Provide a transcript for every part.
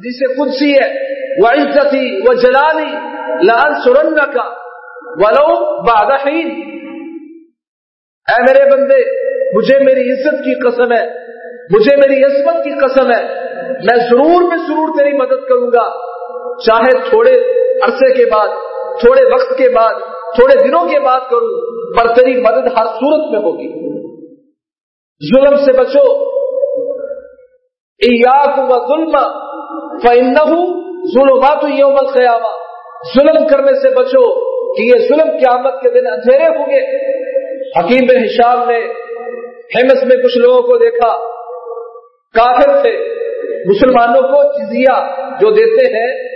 حدیث قدسی ہے وہ عزتی وہ جلالی لال سرنگ کا ولو بادحین اے میرے بندے، مجھے میری عزت کی قسم ہے، مجھے میری عصمت کی قسم ہے۔ میں ضرور میں ضرور تیری مدد کروں گا۔ چاہے تھوڑے عرصے کے بعد، تھوڑے وقت کے بعد، تھوڑے دنوں کے بعد کروں، پر تیری مدد ہر صورت میں ہوگی۔ ظلم سے بچو۔ و ظلم فن ظلمات یوم القیامہ ظلم کرنے سے بچو کہ یہ ظلم قیامت کے دن اندھیرے ہوں گے۔ حکیم بن حشام نے ہیمس میں کچھ لوگوں کو دیکھا۔ کافر تھے۔ مسلمانوں کو جزیہ جو دیتے ہیں،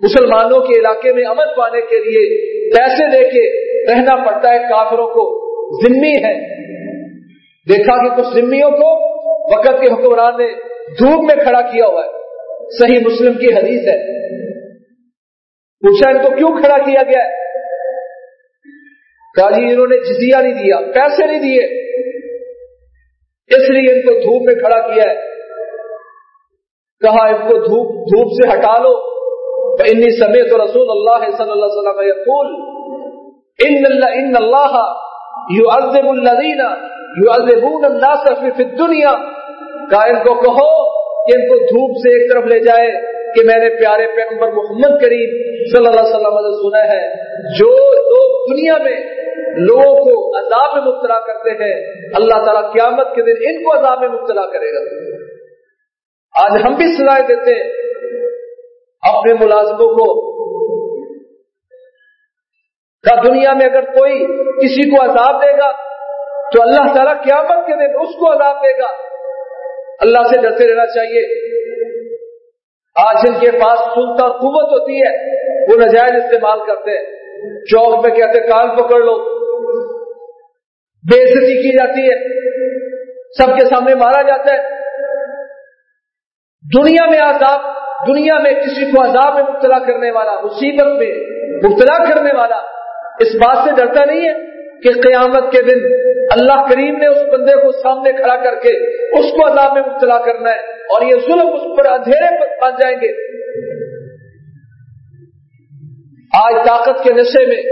مسلمانوں کے علاقے میں امن پانے کے لیے پیسے دے کے رہنا پڑتا ہے کافروں کو۔ ذمہ ہے دیکھا کہ کچھ ذمیوں کو وقت کے حکمران نے دھوپ میں کھڑا کیا ہوا ہے۔ صحیح مسلم کی حدیث ہے۔ پوچھا ان کو کیوں کھڑا کیا گیا ہے؟ کہا جی انہوں نے جزیہ نہیں دیا، پیسے نہیں دیے۔ اس لیے ان کو دھوپ میں کھڑا کیا ہے۔ کہا، ان کو دھوپ دھوپ سے ہٹا لو۔ انی سمیت رسول اللہ صلی اللہ علیہ وسلم یقول ان اللہ ان اللہ یو ازب الدین یو الناس فی الدنیا کا ان کو کہو کہ ان کو دھوپ سے ایک طرف لے جائے کہ میں نے پیارے پیغمبر محمد کریم صلی اللہ علیہ وسلم سے سنا ہے، جو لوگ دنیا میں لوگوں کو عذاب میں مبتلا کرتے ہیں، اللہ تعالیٰ قیامت کے دن ان کو عذاب میں مبتلا کرے گا۔ آج ہم بھی سزائے دیتے ہیں اپنے ملازموں کو کا دنیا میں اگر کوئی کسی کو عذاب دے گا، تو اللہ تعالیٰ قیامت کے دن اس کو عذاب دے گا۔ اللہ سے ڈرتے رہنا چاہیے۔ آج جن کے پاس سلطہ قوت ہوتی ہے، وہ نجائز استعمال کرتے ہیں۔ چوک میں کہتے کان پکڑ لو۔ بےزتی کی جاتی ہے۔ سب کے سامنے مارا جاتا ہے۔ دنیا میں عذاب دنیا میں کسی کو عذاب میں مبتلا کرنے والا، مصیبت میں مبتلا کرنے والا، اس بات سے ڈرتا نہیں ہے کہ قیامت کے دن اللہ کریم نے اس بندے کو سامنے کھڑا کر کے اس کو عذاب میں مبتلا کرنا ہے اور یہ ظلم اس پر اندھیرے بن جائیں گے۔ آج طاقت کے نشے میں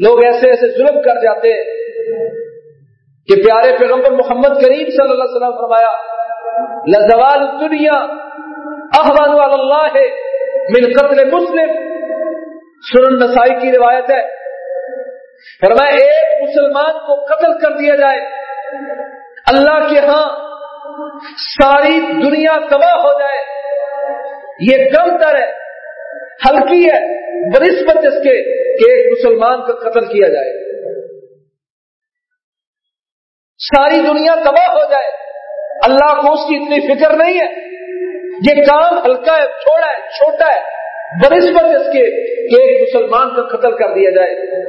لوگ ایسے ایسے ظلم کر جاتے ہیں کہ پیارے پیغمبر محمد کریم صلی اللہ علیہ وسلم فرمایا لزوال دنیا احوان اللہ ہے من قتل مسلم. سنن نسائی کی روایت ہے۔ فرمایا، ایک مسلمان کو قتل کر دیا جائے۔ اللہ کے ہاں ساری دنیا تباہ ہو جائے۔ یہ کم تر ہے، ہلکی ہے، بنسبت اس کے کہ ایک مسلمان کا قتل کیا جائے۔ ساری دنیا تباہ ہو جائے۔ اللہ کو اس کی اتنی فکر نہیں ہے۔ یہ کام ہلکا ہے چھوڑا ہے، چھوٹا ہے، بنسبت اس کے کہ ایک مسلمان کا قتل کر دیا جائے۔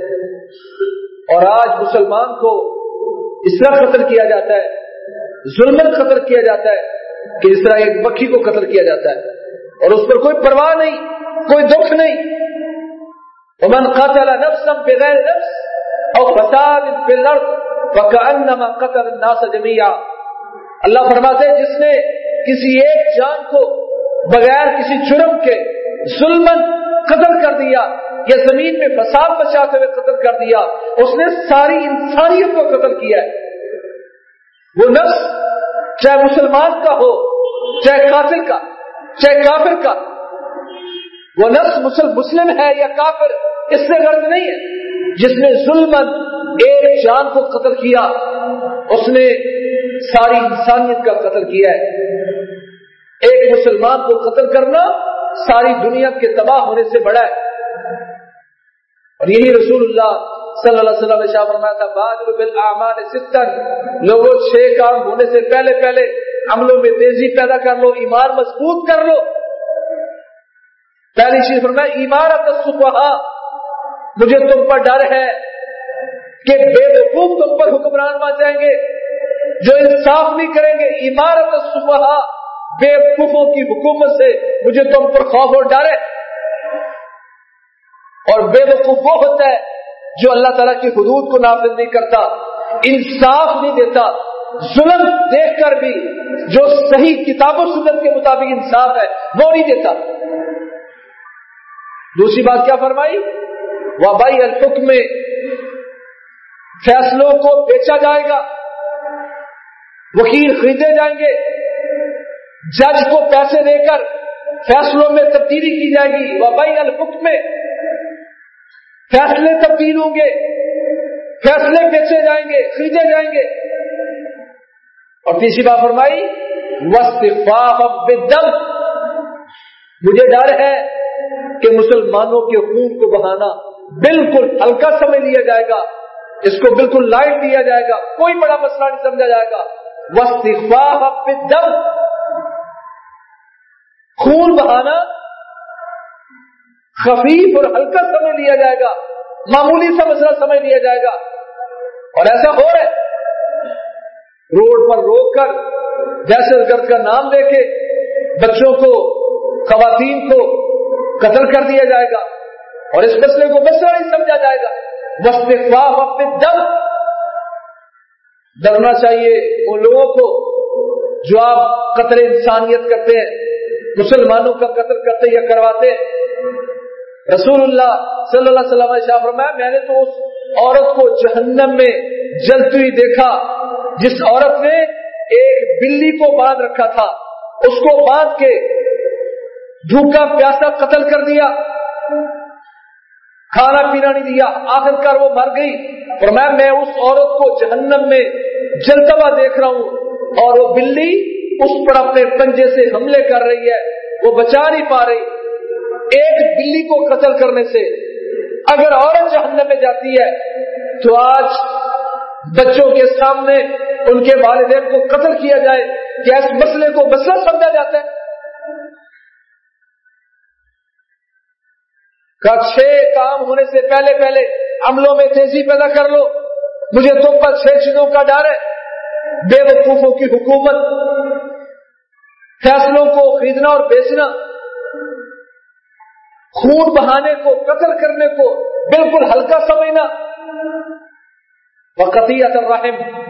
اور آج مسلمان کو اس طرح قتل کیا جاتا ہے ظلم قتل کیا جاتا ہے کہ اس طرح ایک مکھی کو قتل کیا جاتا ہے۔ اور اس پر کوئی پرواہ نہیں، کوئی دکھ نہیں۔ امن قتل نفسا بغیر نفس اور فساد فی الارض قتل الناس جميعا۔ اللہ فرماتے ہیں، جس نے کسی ایک جان کو بغیر کسی جرم کے ظلمن قتل کر دیا یا زمین میں فساد بچاتے ہوئے قتل کر دیا، اس نے ساری انسانیت کو قتل کیا ہے۔ وہ نفس چاہے مسلمان کا ہو، چاہے قاتل کا، چاہے کافر کا۔ وہ نفس مسلم ہے یا کافر، اس سے غرض نہیں ہے۔ جس نے ظلم ایک جان کو قتل کیا، اس نے ساری انسانیت کا قتل کیا ہے۔ ایک مسلمان کو قتل کرنا ساری دنیا کے تباہ ہونے سے بڑا ہے۔ اور یہی رسول اللہ صلی اللہ علیہ وسلم شاہ فرمایا تھا بادر بالاعمال ستن۔ لوگوں، چھ کام ہونے سے پہلے پہلے عملوں میں تیزی پیدا کر لو، ایمان مضبوط کر لو۔ پہلی چیز فرمایا عمارت الصفحاء مجھے تم پر ڈر ہے کہ بے وقوف تم پر حکمران بن جائیں گے۔ جو انصاف نہیں کریں گے عمارت صبح بے وقوفوں کی حکومت سے مجھے تم پر خوف اور ڈر ہے۔ اور بے وقوف وہ ہوتا ہے جو اللہ تعالیٰ کی حدود کو نافذ نہیں کرتا، انصاف نہیں دیتا، ظلم دیکھ کر بھی جو صحیح کتاب و سنت کے مطابق انصاف ہے، وہ نہیں دیتا۔ دوسری بات کیا فرمائی؟ وبائی الحکم میں فیصلوں کو بیچا جائے گا، وکیل خریدے جائیں گے، جج کو پیسے دے کر فیصلوں میں تبدیلی کی جائے گی۔ وبائی الحکم میں فیصلے تبدیل ہوں گے۔ فیصلے بیچے جائیں گے، خریدے جائیں گے۔ اور تیسری بات فرمائی وسط دم مجھے ڈر ہے کہ مسلمانوں کے خون کو بہانا بالکل ہلکا سمجھ لیا جائے گا۔ اس کو بالکل لائٹ دیا جائے گا۔ کوئی بڑا مسئلہ نہیں سمجھا جائے گا۔ وسط دم خون بہانا خفیف اور ہلکا سمجھ لیا جائے گا، معمولی سا مسئلہ سمجھ لیا جائے گا۔ اور ایسا ہو رہا ہے، روڈ پر روک کر دہشت گرد کا نام دے کے بچوں کو، خواتین کو قتل کر دیا جائے گا۔ اور اس مسئلے کو مسئلہ نہیں سمجھا جائے گا۔ وقت اپنے دم۔ ڈرنا چاہیے ان لوگوں کو جو آپ قتل انسانیت کرتے ہیں، مسلمانوں کا قتل کرتے یا کرواتے ہیں۔ رسول اللہ صلی اللہ علیہ وسلم شاہ فرمایا، میں نے تو اس عورت کو جہنم میں جلتی ہوئی دیکھا، جس عورت نے ایک بلی کو باندھ رکھا تھا، اس کو باندھ کے بھوکا پیاسا قتل کر دیا، کھانا پینا نہیں دیا آخر کر وہ مر گئی۔ اور میں میں اس عورت کو جہنم میں جلتا ہوا دیکھ رہا ہوں اور وہ بلی اس پر اپنے پنجے سے حملے کر رہی ہے، وہ بچا نہیں پا رہی۔ ایک بلی کو قتل کرنے سے اگر عورت جہنم میں جاتی ہے، تو آج بچوں کے سامنے ان کے والدین کو قتل کیا جائے کیا اس مسئلے کو مسئلہ سمجھا جاتا ہے۔ کا چھ کام ہونے سے پہلے پہلے عملوں میں تیزی پیدا کر لو۔ مجھے تم پر چھ چیزوں کا ڈر ہے۔ بے وقوفوں کی حکومت، فیصلوں کو خریدنا اور بیچنا۔ خون بہانے کو، قتل کرنے کو بالکل ہلکا سمجھنا۔ وقتیت الرحم،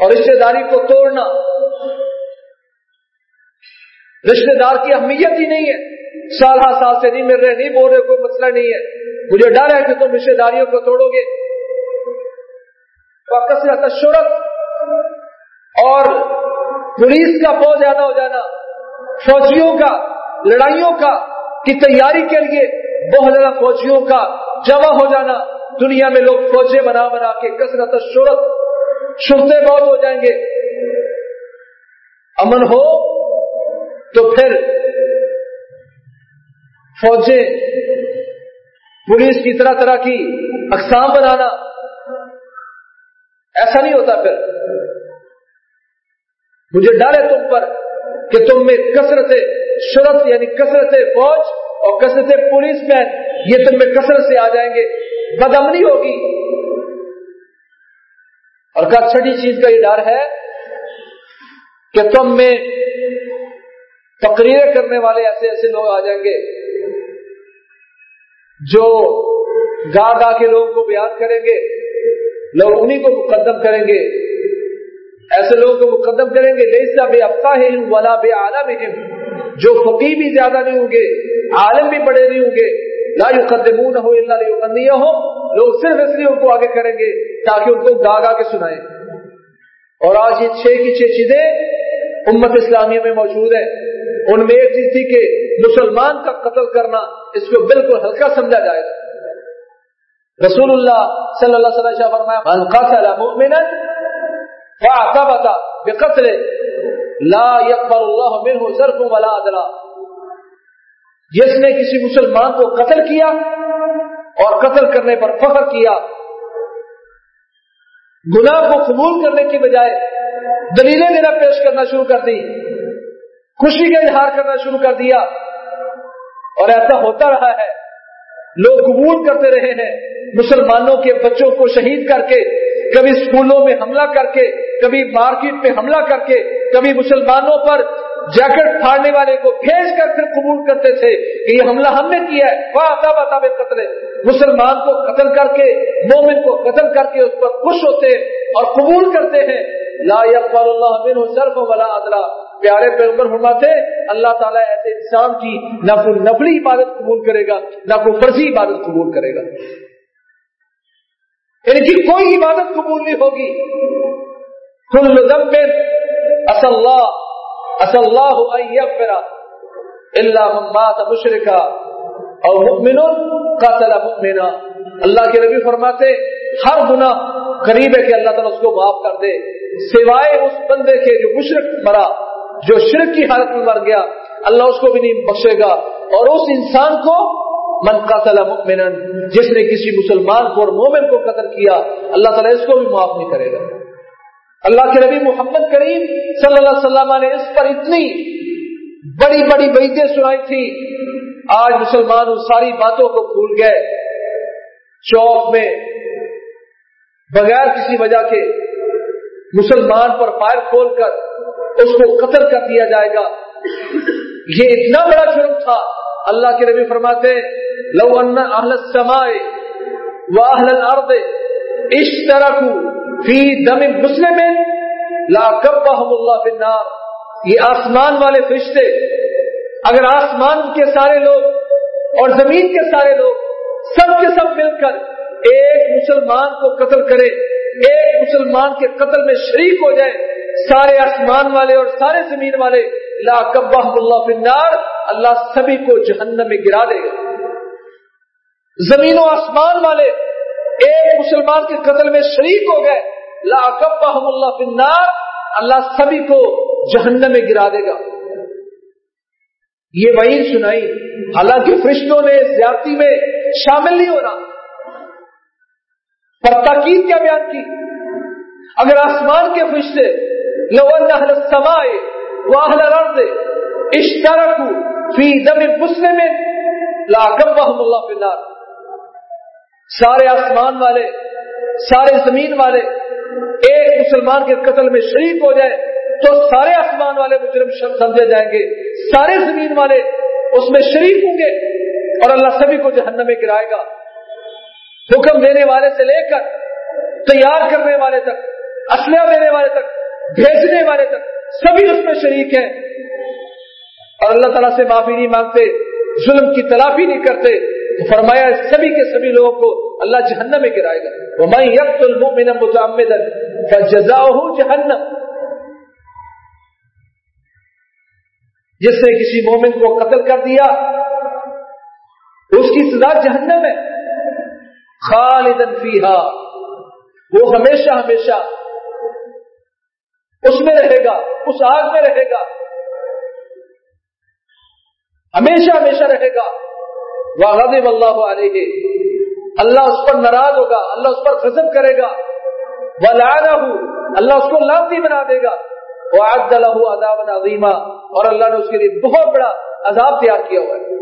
اور رشتے داری کو توڑنا۔ رشتے دار کی اہمیت ہی نہیں ہے۔ سال ہر سال سے نہیں مل رہے، نہیں بول رہے، کوئی مسئلہ نہیں ہے۔ مجھے ڈر ہے کہ تم رشتے داریوں کو توڑو گے۔ کثرت شرط اور پولیس کا بہت زیادہ ہو جانا۔ فوجیوں کا، لڑائیوں کا۔ کی تیاری کے لیے بہت زیادہ فوجیوں کا جمع ہو جانا، دنیا میں لوگ فوجیں بنا بنا کے کثرت شرط، شرطیں بہت ہو جائیں گے۔ امن ہو تو پھر فوجیں پولیس کی طرح طرح کی اقسام بنانا۔ ایسا نہیں ہوتا پھر۔ مجھے ڈر ہے تم پر کہ تم میں کثرت شرط یعنی کثرت فوج اور کثرت پولیس مین یہ تم میں کثرت سے آ جائیں گے بدمنی ہوگی۔ اور کا چھٹی چیز کا یہ ڈر ہے کہ تم میں تقریر کرنے والے ایسے ایسے لوگ آ جائیں گے جو گا گا کے لوگوں کو بیان کریں گے، لوگ انہیں کو مقدم کریں گے۔ ایسے لوگوں کو مقدم کریں گے جیسا بے افتا ہے ولا بے عالم جو فقی بھی زیادہ نہیں ہوں گے، عالم بھی بڑے نہیں ہوں گے، لا يقدمون ہو اللہ یقنیہ ہو لوگ صرف اس لیے ان کو آگے کریں گے تاکہ ان کو گا گا کے سنائیں۔ اور آج یہ چھ کی چھ چیزیں امت اسلامیہ میں موجود ہیں۔ ان میں ایک چیز تھی کہ مسلمان کا قتل کرنا اس کو بالکل ہلکا سمجھا جائے گا۔ رسول اللہ صلی اللہ علیہ وسلم فرمایا، من قتل مؤمنا فاعتبت بقتل لا يقبل الله منه صرف ولا عدل جس نے کسی مسلمان کو قتل کیا اور قتل کرنے پر فخر کیا، گناہ کو قبول کرنے کی بجائے دلیلیں دینا پیش کرنا شروع کر دی، خوشی کا اظہار کرنا شروع کر دیا۔ اور ایسا ہوتا رہا ہے، لوگ قبول کرتے رہے ہیں، مسلمانوں کے بچوں کو شہید کر کے، کبھی اسکولوں میں حملہ کر کے، کبھی مارکیٹ میں حملہ کر کے کبھی مسلمانوں پر جیکٹ پھاڑنے والے کو بھیج کر پھر قبول کرتے تھے کہ یہ حملہ ہم نے کیا ہے وہ آتا بتا قتل مسلمان کو قتل کر کے، مومن کو قتل کر کے اس پر خوش ہوتے اور قبول کرتے ہیں۔ لا يقبل اللہ منه صرف ولا عدلا۔ پیارے پیغمبر فرماتے اللہ تعالیٰ ایسے انسان کی نہ کوئی نفلی عبادت قبول کرے گا، نہ کوئی فرضی عبادت قبول کرے گا۔ ان کی کوئی عبادت قبول نہیں ہوگی۔ کل ذنب اصل اللہ اصل اللہ ان یغفر الا من مات مشرکا اور مؤمن قاتل مؤمنا. اللہ کے نبی فرماتے ہر گناہ قریب ہے کہ اللہ تعالیٰ اس کو معاف کر دے، سوائے اس بندے کے جو مشرق مرا، جو شرک کی حالت میں مر گیا، اللہ اس کو بھی نہیں بخشے گا۔ اور اس انسان کو، من قتل مؤمنا، جس نے کسی مسلمان کو اور مومن کو قتل کیا، اللہ تعالیٰ اس کو بھی معاف نہیں کرے گا۔ اللہ کے نبی محمد کریم صلی اللہ علیہ وسلم نے اس پر اتنی بڑی بڑی وعیدیں سنائی تھی۔ آج مسلمان ان ساری باتوں کو بھول گئے۔ چوک میں، بغیر کسی وجہ کے مسلمان پر فائر کھول کر اس کو قتل کر دیا جائے گا۔ یہ اتنا بڑا جرم تھا۔ اللہ کے نبی فرماتے لو ان اہل السماء واہل الارض اشترکوا فی دم مسلم لا کبہم اللہ فی النار۔ یہ آسمان والے فرشتے، اگر آسمان کے سارے لوگ اور زمین کے سارے لوگ سب کے سب مل کر ایک مسلمان کو قتل کرے ایک مسلمان کے قتل میں شریک ہو جائے سارے آسمان والے اور سارے زمین والے، لا کبہ اللہ فنار اللہ سبھی کو جہنم میں گرا دے گا۔ زمین و آسمان والے ایک مسلمان کے قتل میں شریک ہو گئے لا اللہ فنار اللہ سبھی کو جہنم میں گرا دے گا۔ یہ وہی سنائی۔ حالانکہ فرشتوں نے زیادتی میں شامل نہیں ہونا۔ پر تاکید کیا بیان کی؟ اگر آسمان کے فرشتے، لو ان اہل السماء واہل الارض اشترکوا فی دم اللہ فی النار۔ سارے آسمان والے، سارے زمین والے ایک مسلمان کے قتل میں شریک ہو جائے تو سارے آسمان والے مجرم سمجھے جائیں گے، سارے زمین والے اس میں شریک ہوں گے اور اللہ سبھی کو جہنم میں گرائے گا۔ حکم دینے والے سے لے کر، تیار کرنے والے تک، اسلحہ دینے والے تک، بھیجنے والے تک، سبھی اس میں شریک ہیں۔ اور اللہ تعالیٰ سے معافی نہیں مانگتے، ظلم کی تلافی نہیں کرتے۔ تو فرمایا سبھی کے سبھی لوگوں کو اللہ جہنم میں گرائے گا۔ وہ میں یکت المؤمن متعمدا فجزاؤه جہنم جس نے کسی مومن کو قتل کر دیا، اس کی سزا جہنم ہے۔ خالدن فیہا وہ ہمیشہ ہمیشہ اس میں رہے گا، اس آگ میں رہے گا۔ ہمیشہ ہمیشہ رہے گا۔ غضب اللہ علیہ۔ اللہ اس پر ناراض ہوگا، اللہ اس پر غضب کرے گا۔ وہ اللہ اس کو لانتی بنا دے گا۔ وہ آج اللہ عذاب عظیمہ اور اللہ نے اس کے لیے بہت بڑا عذاب تیار کیا ہوا ہے۔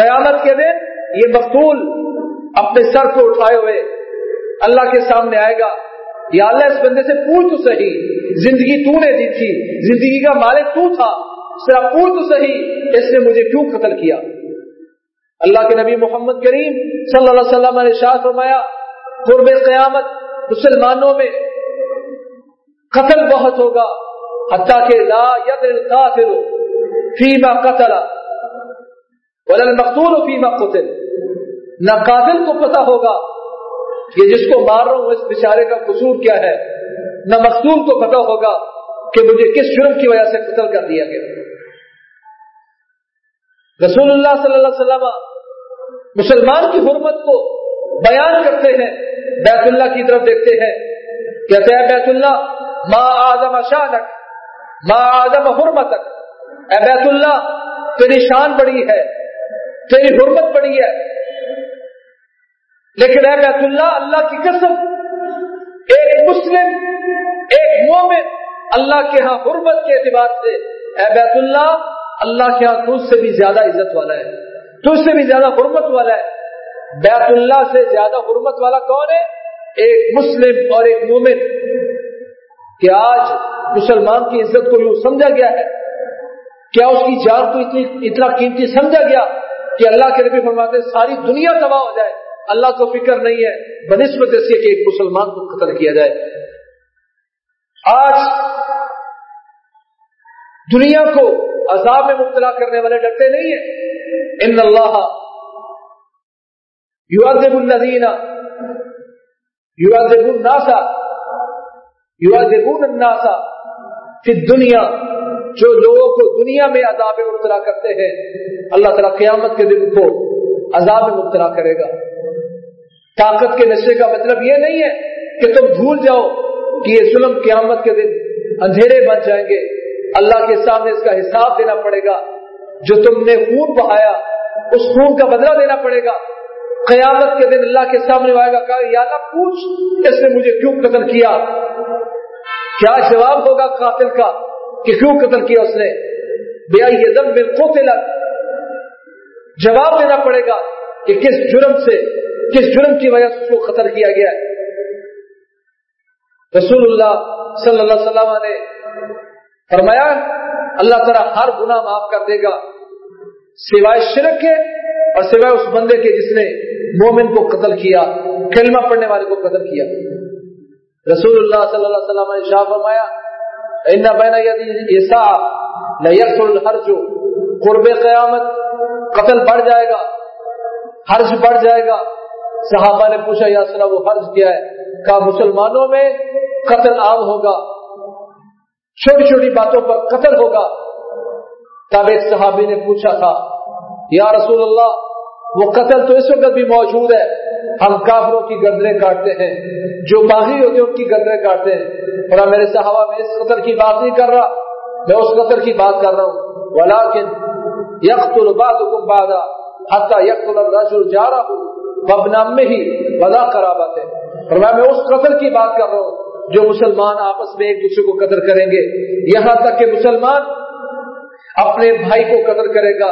قیامت کے دن یہ مقتول اپنے سر کو اٹھائے ہوئے اللہ کے سامنے آئے گا۔ یا اللہ، اس بندے سے پوچھ تو صحیح، زندگی تو نے دی تھی، زندگی کا مالک تو تھا۔ صرف تو صحیح، اس نے مجھے کیوں قتل کیا؟ اللہ کے نبی محمد کریم صلی اللہ علیہ وسلم نے شاہ فرمایا، قرب قیامت مسلمانوں میں قتل بہت ہوگا، حتیٰ کہ لا ید القاتل فیما قتل، ولا المقتول فیما قتل۔ نہ قاتل کو پتا ہوگا کہ جس کو مار رہا ہوں، اس بیچارے کا قصور کیا ہے، نہ مقتول کو پتا ہوگا کہ مجھے کس جرم کی وجہ سے قتل کر دیا گیا؟ رسول اللہ صلی اللہ علیہ وسلم مسلمان کی حرمت کو بیان کرتے ہیں، بیت اللہ کی طرف دیکھتے ہیں، کہتے ہیں، بیت اللہ، ما آدم شانک، ما آدم حرمتک۔ اے بیت اللہ، تیری شان بڑی ہے، تیری حرمت بڑی ہے۔ لیکن اے بیت اللہ اللہ کی قسم، ایک مسلم، ایک مومن اللہ کے ہاں حرمت کے اعتبار سے۔ اے بیت اللہ اللہ کے ہاں تجھ سے بھی زیادہ عزت والا ہے۔ تجھ سے بھی زیادہ حرمت والا ہے۔ بیت اللہ سے زیادہ حرمت والا کون ہے؟ ایک مسلم اور ایک مومن۔ کہ آج مسلمان کی عزت کو یوں سمجھا گیا ہے۔ کیا اس کی جان کو اتنی، اتنا قیمتی سمجھا گیا کہ اللہ کے نبی فرماتے ساری دنیا تباہ ہو جائے۔ اللہ کو فکر نہیں ہے، بنسبت اس کے کہ ایک مسلمان کو قتل کیا جائے۔ آج دنیا کو عذاب میں مبتلا کرنے والے ڈرتے نہیں ہیں۔ ان اللہ یو ادب الدینہ یو ادب الناسا یو ادب الناسا پھر دنیا جو لوگوں کو دنیا میں عذاب میں مبتلا کرتے ہیں، اللہ تعالیٰ قیامت کے دن کو عذاب میں مبتلا کرے گا۔ طاقت کے نشے کا مطلب یہ نہیں ہے کہ تم بھول جاؤ کہ یہ ظلم قیامت کے دن اندھیرے بن جائیں گے۔ اللہ کے سامنے اس کا حساب دینا پڑے گا۔ جو تم نے خون بہایا، اس خون کا بدلہ دینا پڑے گا۔ قیامت کے دن اللہ کے سامنے آئے گا، کہا، یا نہ پوچھ، اس نے مجھے کیوں قتل کیا؟ کیا جواب ہوگا قاتل کا کہ کیوں قتل کیا اس نے؟ بے یہ دم میں جواب دینا پڑے گا کہ کس جرم سے، کس جرم کی وجہ سے اس کو قتل کیا گیا ہے۔ رسول اللہ صلی اللہ علیہ وسلم نے فرمایا اللہ تعالیٰ ہر گناہ معاف کر دے گا سوائے شرک کے اور سوائے اس بندے کے جس نے مومن کو قتل کیا کلمہ پڑھنے والے کو قتل کیا رسول اللہ صلی اللہ علیہ وسلم نے شاہ فرمایا ہر جو قرب قیامت قتل بڑھ جائے گا حرج بڑھ جائے گا صحابہ نے پوچھا یا سنا وہ حرج کیا ہے کہا مسلمانوں میں قتل عام ہوگا۔ چھوٹی چھوٹی باتوں پر قتل ہوگا۔ تب ایک صحابی نے پوچھا تھا، یا رسول اللہ، وہ قتل تو اس وقت بھی موجود ہے، ہم کافروں کی گردریں کاٹتے ہیں، جو باغی ہوتے ہیں ان کی گردریں کاٹتے ہیں۔ اور میرے صحابہ میں اس قتل کی بات نہیں کر رہا، میں اس قتل کی بات کر رہا ہوں۔ ولیکن یکت الباد کو بادا حتہ یکت الرجل جا رہا ہوں ببنام میں ہی بدا کرابت ہے۔ اور میں اس قتل کی بات کر رہا ہوں۔ جو مسلمان آپس میں ایک دوسرے کو قدر کریں گے۔ یہاں تک کہ مسلمان اپنے بھائی کو قدر کرے گا،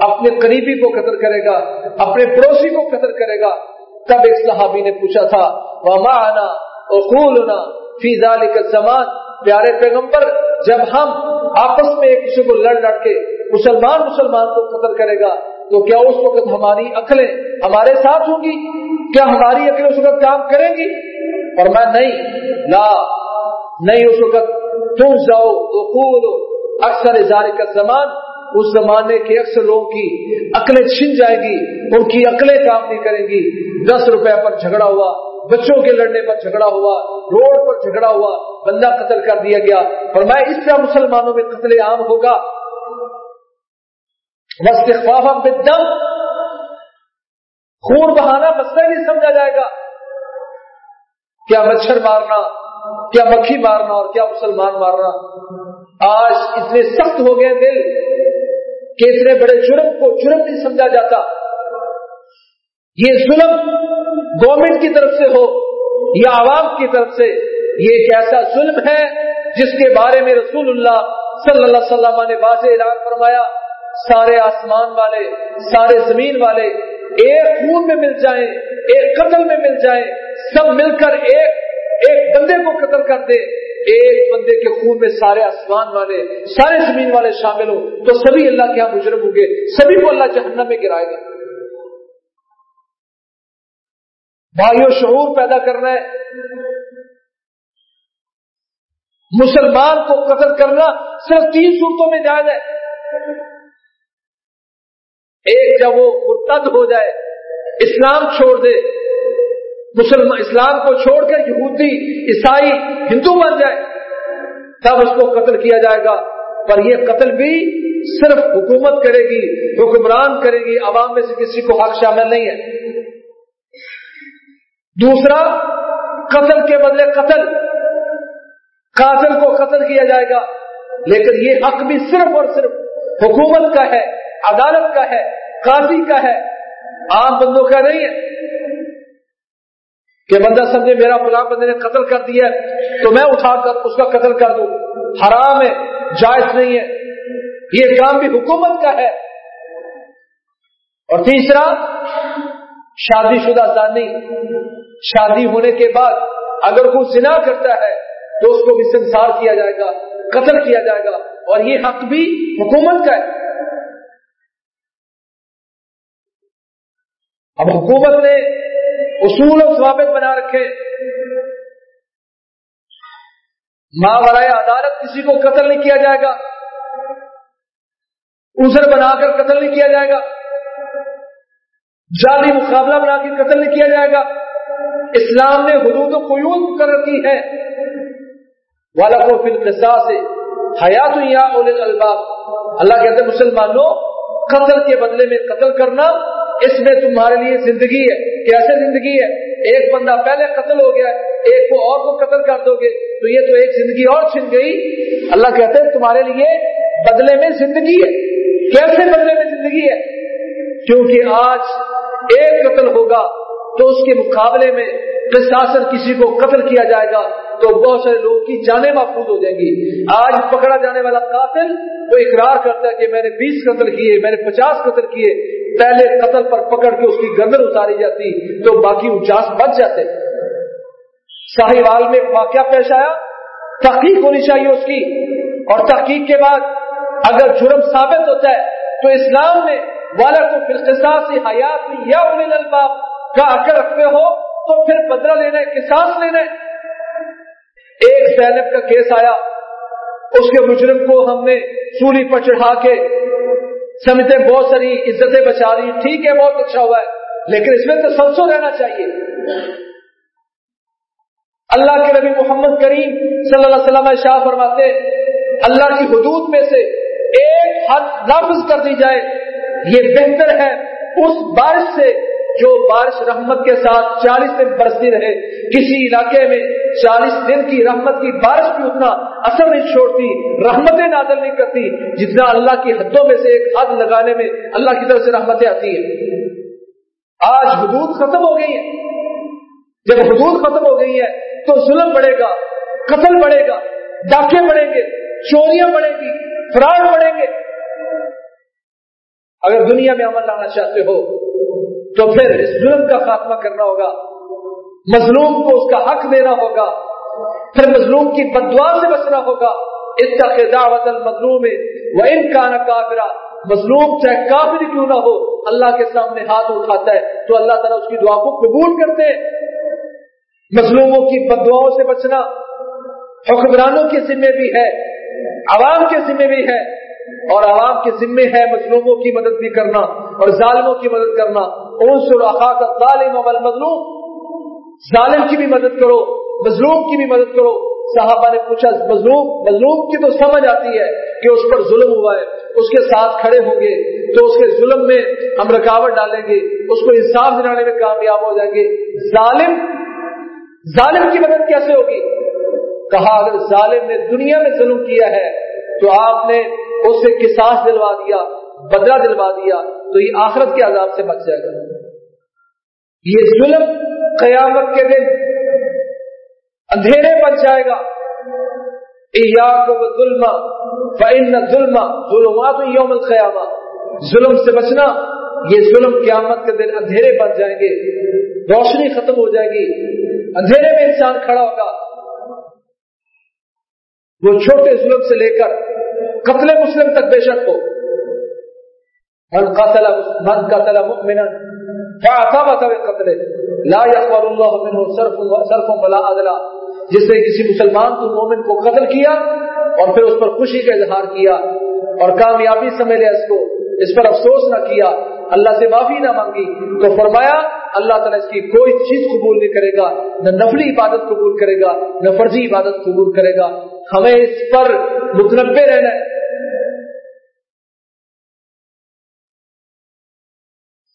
اپنے قریبی کو قدر کرے گا، اپنے پڑوسی کو قدر کرے گا۔ تب ایک صحابی نے پوچھا تھا وما آنا اقولنا فی ذالک الزمان پیارے پیغمبر، جب ہم آپس میں ایک دوسرے کو لڑ لڑ کے مسلمان مسلمان کو قتل کرے گا، تو کیا اس وقت ہماری عقلیں ہمارے ساتھ ہوں گی؟ کیا ہماری عقلیں اس وقت کام کریں گی؟ اور میں نہیں، لا، نہیں اس وقت تم جاؤ اقول اکثر اظہار کا زمان، اس زمانے کے اکثر لوگوں کی عقلیں چھن جائے گی، ان کی عقلیں کام نہیں کریں گی. دس روپے پر جھگڑا ہوا، بچوں کے لڑنے پر جھگڑا ہوا، روڈ پر جھگڑا ہوا، بندہ قتل کر دیا گیا. اور میں اس طرح مسلمانوں میں قتل عام ہوگا. بدم خون بہانا مسئلہ نہیں سمجھا جائے گا. کیا مچھر مارنا، کیا مکھی مارنا اور کیا مسلمان مارنا۔ آج اتنے سخت ہو گئے دل کہ اتنے بڑے جرم کو جرم نہیں سمجھا جاتا۔ یہ ظلم گورنمنٹ کی طرف سے ہو یا عوام کی طرف سے، یہ ایک ایسا ظلم ہے جس کے بارے میں رسول اللہ صلی اللہ علیہ وسلم نے واضح اعلان فرمایا۔ سارے آسمان والے، سارے زمین والے، ایک خون میں مل جائیں، ایک قتل میں مل جائیں۔ سب مل کر ایک ایک بندے کو قتل کر دے۔ ایک بندے کے خون میں سارے آسمان والے، سارے زمین والے شامل ہوں۔ تو سبھی اللہ کے یہاں مجرم ہوں گے۔ سبھی کو اللہ جہنم میں گرائے گا۔ بھائیو، شعور پیدا کرنا ہے۔ مسلمان کو قتل کرنا صرف تین صورتوں میں جائز ہے۔ ایک جب وہ مرتد ہو جائے، اسلام چھوڑ دے۔ مسلمان اسلام کو چھوڑ کر یہودی، عیسائی، ہندو بن جائے، تب اس کو قتل کیا جائے گا۔ پر یہ قتل بھی صرف حکومت کرے گی، حکمران کرے گی، عوام میں سے کسی کو حق شامل نہیں ہے۔ دوسرا، قتل کے بدلے قتل۔ قاتل کو قتل کیا جائے گا۔ لیکن یہ حق بھی صرف اور صرف حکومت کا ہے، عدالت کا ہے، قاضی کا ہے۔ عام بندوں کا نہیں ہے۔ کہ بندہ سمجھے میرا فلاں بندے نے قتل کر دیا تو میں اٹھا کر اس کا قتل کر دوں۔ حرام ہے، جائز نہیں ہے۔ یہ کام بھی حکومت کا ہے۔ اور تیسرا، شادی شدہ زانی۔ شادی ہونے کے بعد اگر کوئی زنا کرتا ہے، تو اس کو بھی سنسار کیا جائے گا، قتل کیا جائے گا۔ اور یہ حق بھی حکومت کا ہے۔ اب حکومت نے اصول و ضوابط بنا رکھے۔ ماورائے عدالت کسی کو قتل نہیں کیا جائے گا۔ اسر بنا کر قتل نہیں کیا جائے گا۔ جعلی مقابلہ بنا کے قتل نہیں کیا جائے گا۔ اسلام نے حدود و قیود کر رکھی ہے والا کو فل سے حیات یا الباب اللہ کہتے مسلمانوں، قتل کے بدلے میں قتل کرنا اس میں تمہارے لیے زندگی ہے۔ کیسے زندگی ہے؟ ایک بندہ پہلے قتل ہو گیا، ایک کو اور کو قتل کر دو گے، تو یہ تو ایک زندگی اور چھن گئی۔ اللہ کہتے ہیں تمہارے لیے بدلے میں زندگی ہے۔ کیسے بدلے میں زندگی ہے؟ کیونکہ آج ایک قتل ہوگا تو اس کے مقابلے میں پرشاسن کسی کو قتل کیا جائے گا، تو بہت سارے لوگوں کی جانیں محفوظ ہو جائیں گی۔ آج پکڑا جانے والا قاتل وہ اقرار کرتا ہے کہ میں نے بیس قتل کیے، میں نے پچاس قتل کیے پہلے قتل پر پکڑ کے اس کی گردن اتاری جاتی تو باقی انچاس بچ جاتے۔ ساہیوال میں واقعہ پیش آیا۔ تحقیق ہونی چاہیے اس کی۔ اور تحقیق کے بعد اگر جرم ثابت ہوتا ہے تو اسلام میں والا کو فرقصاص حیات یا الباب کا عقل رکھتے ہو تو پھر بدلہ لینا ہے کساس لینا ہے۔ ایک سینب کا کیس آیا۔ اس کے مجرم کو ہم نے سولی پر چڑھا کے سمجھتے بہت ساری عزتیں بچا رہی ٹھیک ہے، بہت اچھا ہوا ہے، لیکن اس میں تو رہنا چاہیے۔ اللہ کے نبی محمد کریم صلی اللہ علیہ وسلم شاہ فرماتے اللہ کی حدود میں سے ایک حد نافذ کر دی جائے، یہ بہتر ہے اس بارش سے جو بارش رحمت کے ساتھ چالیس دن برستی رہے، کسی علاقے میں چالیس دن کی رحمت کی بارش بھی اتنا اثر نہیں چھوڑتی، رحمتیں نازل نہیں کرتی، جتنا اللہ کی حدوں میں سے ایک حد لگانے میں اللہ کی طرف سے رحمتیں آتی ہیں۔ آج حدود ختم ہو گئی ہے جب حدود ختم ہو گئی ہے تو ظلم بڑھے گا، قتل بڑھے گا، ڈاکے بڑھیں گے، چوریاں بڑھیں گی، فراڈ بڑھیں گے۔ اگر دنیا میں عمل لانا چاہتے ہو تو پھر ظلم کا خاتمہ کرنا ہوگا، مظلوم کو اس کا حق دینا ہوگا، پھر مظلوم کی بدوا سے بچنا ہوگا۔ اس کا خداوت المظلوم وہ ان کا نہ کافرا۔ مظلوم چاہے کافر کیوں نہ ہو، اللہ کے سامنے ہاتھ اٹھاتا ہے تو اللہ تعالیٰ اس کی دعا کو قبول کرتے ہیں۔ مظلوموں کی بدواؤں سے بچنا حکمرانوں کے ذمے بھی ہے، عوام کے ذمے بھی ہے۔ اور عوام کے ذمے ہے مظلوموں کی مدد بھی کرنا اور ظالموں کی مدد کرنا۔ انصر اخاق ظالم مظلوم ظالم کی بھی مدد کرو، مظلوم کی بھی مدد کرو. صحابہ نے پوچھا، مظلوم مظلوم کی تو سمجھ آتی ہے کہ اس پر ظلم ہوا ہے، اس کے ساتھ کھڑے ہوں گے تو اس کے ظلم میں ہم رکاوٹ ڈالیں گے، اس کو انصاف دلانے میں کامیاب ہو جائیں گے۔ ظالم ظالم کی مدد کیسے ہوگی؟ کہا، اگر ظالم نے دنیا میں ظلم کیا ہے تو آپ نے اس سے دلوا دیا، بدلہ دلوا دیا، تو یہ آخرت کے عذاب سے بچ جائے گا۔ یہ ظلم قیامت کے دن اندھیرے بن جائے گا۔ ظلم ظلم ظلمات یوم القیامہ۔ ظلم سے بچنا، یہ ظلم قیامت کے دن اندھیرے بن جائیں گے، روشنی ختم ہو جائے گی، اندھیرے میں انسان کھڑا ہوگا۔ وہ چھوٹے ظلم سے لے کر قتل مسلم تک بے شک ہو۔ من قتل من قتل مؤمنا فاعتبت لا يقبل الله منه صرف صرف ولا عدل. جس نے کسی مسلمان کو مومن کو قتل کیا اور پھر اس پر خوشی کا اظہار کیا اور کامیابی سمجھ لیا اس کو اس پر افسوس نہ کیا، اللہ سے معافی نہ مانگی، تو فرمایا، اللہ تعالیٰ اس کی کوئی چیز قبول نہیں کرے گا، نہ نفلی عبادت قبول کرے گا، نہ فرضی عبادت قبول کرے گا۔ ہمیں اس پر متنبع رہنا ہے۔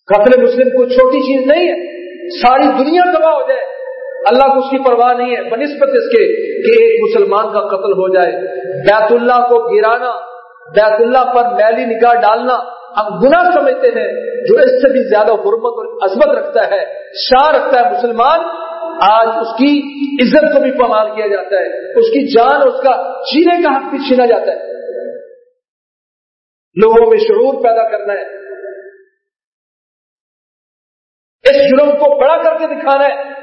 قتل مسلم کو چھوٹی چیز نہیں ہے۔ ساری دنیا تباہ ہو جائے۔ اللہ کو اس کی پرواہ نہیں ہے۔ بنسبت اس کے کہ ایک مسلمان کا قتل ہو جائے۔ بیت اللہ کو گرانا، بیت اللہ پر میلی نگاہ ڈالنا ہم گناہ سمجھتے ہیں۔ جو اس سے بھی زیادہ حرمت اور عظمت رکھتا ہے، شاہ رکھتا ہے مسلمان، آج اس کی عزت کو بھی پمال کیا جاتا ہے۔ اس کی جان اور اس کا چینے کا حق بھی چھینا جاتا ہے۔ لوگوں میں شعور پیدا کرنا ہے۔ اس جرم کو بڑا کر کے دکھانا ہے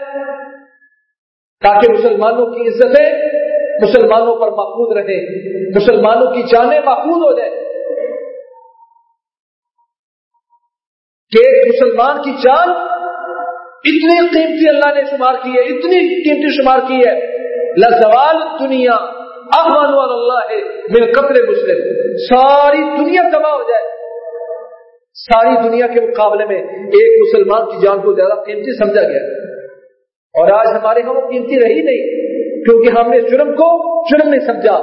تاکہ مسلمانوں کی عزتیں مسلمانوں پر محفوظ رہے مسلمانوں کی جانیں محفوظ ہو جائے کہ ایک مسلمان کی جان اتنی قیمتی اللہ نے شمار کی ہے، اتنی قیمتی شمار کی ہے۔ لزوال دنیا احمد اللہ ہے میرے قطر مسلم۔ ساری دنیا تباہ ہو جائے۔ ساری دنیا کے مقابلے میں ایک مسلمان کی جان کو زیادہ قیمتی سمجھا گیا۔ اور آج ہمارے یہاں وہ قیمتی رہی نہیں، کیونکہ ہم نے جرم کو جرم نہیں سمجھا۔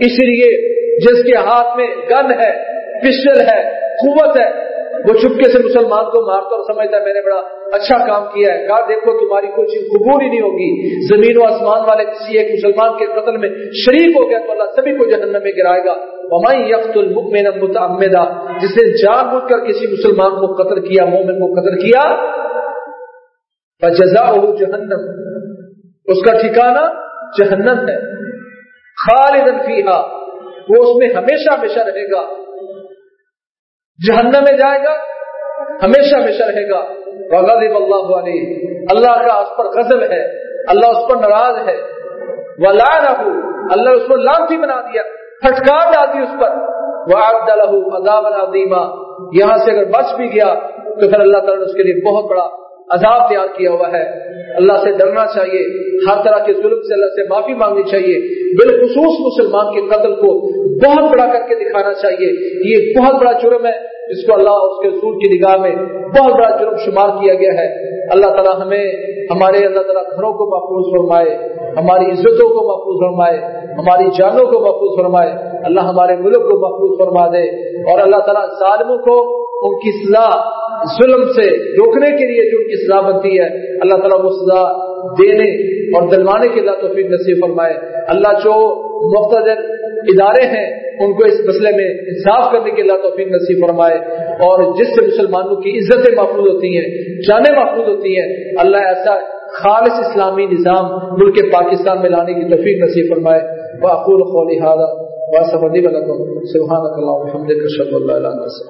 اسی لیے جس کے ہاتھ میں گن ہے پسٹل ہے، قوت ہے، وہ چپکے سے مسلمان کو مارتا اور سمجھتا ہے، میں نے بڑا اچھا کام کیا ہے۔ کہا، دیکھو، تمہاری کوئی چیز قبول ہی نہیں ہوگی۔ زمین و آسمان والے کسی ایک مسلمان کے قتل میں شریک ہو گیا تو اللہ سبھی کو جہنم میں گرائے گا۔ یقت المکمن متعمدہ جس نے جان بوجھ کر کسی مسلمان کو قتل کیا، مومن کو قتل کیا جزا جہنم اس کا ٹھکانہ جہنم ہے۔ خالد فیہا وہ اس میں ہمیشہ ہمیشہ رہے گا۔ جہنم میں جائے گا، ہمیشہ ہمیشہ رہے گا۔ وغضب اللہ علیہ اللہ کا اس پر غضب ہے، اللہ اس پر ناراض ہے۔ وَلَعْنَهُ۔ اللہ اس پر لانتی بنا دیا۔ پھٹکار ڈال دی اس پر۔ وَعَبْدَ لَهُ عَذَابًا یہاں سے اگر بچ بھی گیا تو پھر اللہ تعالیٰ نے اس کے لیے بہت بڑا عذاب تیار کیا ہوا ہے۔ اللہ سے ڈرنا چاہیے۔ ہر طرح کے ظلم سے اللہ سے معافی مانگنی چاہیے۔ بالخصوص مسلمان کے قتل کو بہت بڑا کر کے دکھانا چاہیے۔ یہ بہت بڑا جرم ہے۔ جس کو اللہ اس کے سور کی نگاہ میں بہت بڑا جرم شمار کیا گیا ہے۔ اللہ تعالیٰ ہمیں، ہمارے اللہ تعالیٰ گھروں کو محفوظ فرمائے، ہماری عزتوں کو محفوظ فرمائے۔ ہماری جانوں کو محفوظ فرمائے، اللہ ہمارے ملک کو محفوظ فرما دے اور اللہ تعالیٰ ظالموں کو ان کی صلاح ظلم سے روکنے کے لیے جو ان کی صلاح بنتی ہے، اللہ تعالیٰ وہ سزا دینے اور دلوانے کے اللہ توفیق نصیب فرمائے۔ اللہ جو مختلف ادارے ہیں، ان کو اس مسئلے میں انصاف کرنے کے اللہ توفیق نصیب فرمائے۔ اور جس سے مسلمانوں کی عزتیں محفوظ ہوتی ہیں، جانیں محفوظ ہوتی ہیں، اللہ ایسا خالص اسلامی نظام ملک پاکستان میں لانے کی توفیق نصیب فرمائے۔ واقول قولي هذا هَذَا لي ولكم. سبحانك اللَّهُ وبحمدك اشهد ان لا اله الا انت